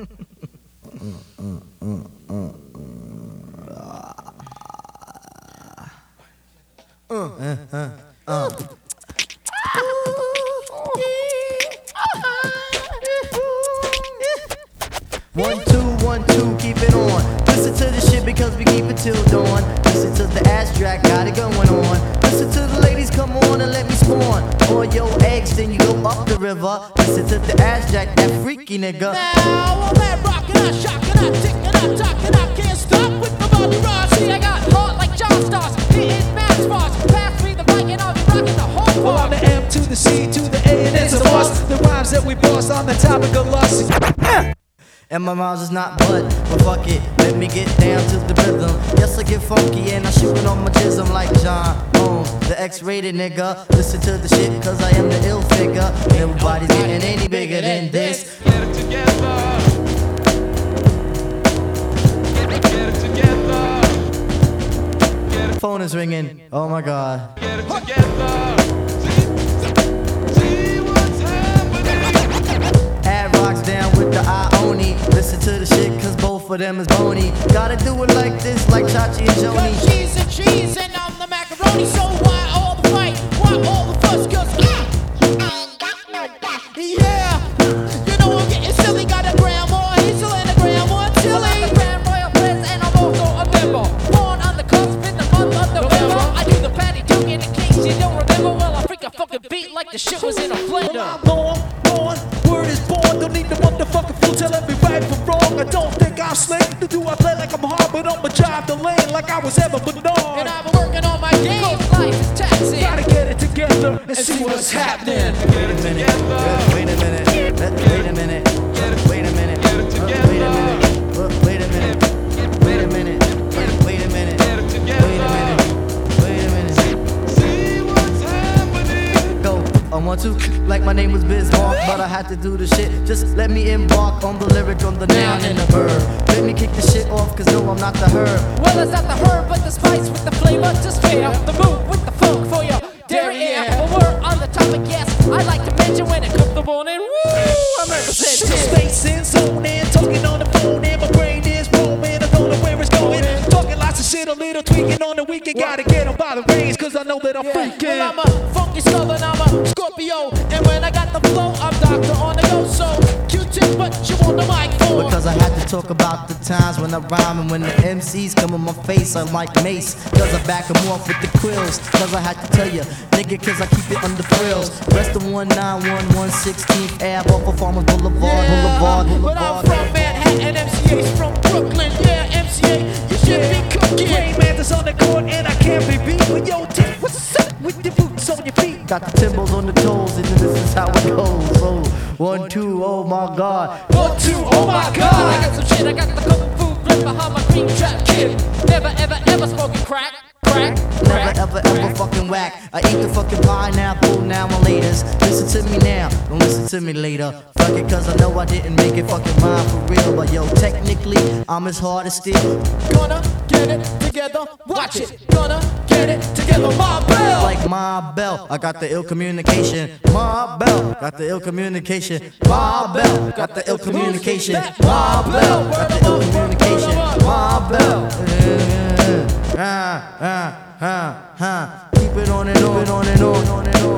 One, two, one, two, keep it on. Listen to the shit because we keep it till dawn. Listen to the Ad-Rock, got it going on. Listen your eggs, then you go up the river. Listen to the ass jack, that freaky nigga. Now I'm at rockin', I shockin', I tickin', I talkin', I can't stop with my body rock. See, I got heart like John Starks, hitting mad spots. Pass me the mic and I'll be rockin' the whole Well, I'm the M to the C to the A, and it's a bust. The rhymes that we bust on the topic of lust. And my rhymes is not but, but fuck it, let me get down to the rhythm. Yes, I get funky and I shoot it on my jism like John Holmes, the X-rated nigga. Listen to the shit cause I am the ill figure. Nobody's getting any bigger than this. Get it together. Get it, get it together. Get it, Phone is ringing. Oh my god. To the shit cause both of them is bony. Gotta do it like this, like Chachi and Cause Joanie. cheese and cheese and I'm the macaroni. So why all the fight? Why all the fuss? Cause ah, yeah, you know I'm getting silly. Got a grandma Hazel and a grandma Tilly. I'm the Grand Royal Prince and I'm also a member. Born on the cusp in the month of November. I do the patty duke in the case you don't remember. Well, I freak a fucking beat like the shit was in a blender. I'm born, born, word is born. Don't need the motherfucking fool telling me right from wrong. I don't think I'm slick. To do I play like I'm hard, but I'ma drive the lane like I was ever And I've been working on my game. Cause life is taxing. Gotta get it together and see what's happening. Get it together. Wait a minute. Let- Wait a minute. Want to, like my name was Bismarck, but I had to do the shit. Just let me embark on the lyric, on the noun and the verb. Let me kick the shit off, cause no, I'm not the herb. Well, it's not the herb, but the spice with the flavor to spare the mood with the funk for your derriere. Well, we're on the topic, yes. I like to mention when it comes to morning. Woo! I'm representing. space in, zone in, talking on the phone, and my brain is roaming. I don't know where it's going. Talking lots of shit, a little tweaking on the weekend. Gotta get 'em by the reins, cause I know that I'm Well, freaking. I'm a funky southern, I'm a Scorpio. And when I got the flow, I'm doctor on the go. So, Q-tip, but you on the mic for. Because I had to talk about the times when I rhyme and when the MCs come in my face, I'm like Mace. Cause I back back 'em off with the quills. Cause I had to tell you, nigga, cause I keep it under frills. Rest of 191, 116th Ave off of Farmers Boulevard, Boulevard, But I'm Boulevard. from Manhattan, MCA's from Brooklyn. Yeah, MCA, you should be cooking. Rain Mantis on the court, and I Got the timbals on the toes, and this is how it goes. So, one, two, oh my god. One, two, oh my god. I got some shit, I got the kung fu grip behind my green trap kid. Never, ever, ever smoking crack, crack, Never crack. ever ever fucking whack. I eat the fucking pineapple now and laters. Listen to me now, don't listen to me later. Fuck it, cause I know I didn't make it fucking mine for real. But yo, technically, I'm as hard as steel. Gonna get it together, watch it. Gonna get it together, Ma Bell. Like Ma Bell, I got the ill communication. Ma Bell, got the ill communication. Ma Bell, got the ill communication. Ma Bell, got the ill communication. Ma Bell. Ah, ah, ah, ah. Keep it on and on, and on, and on and on.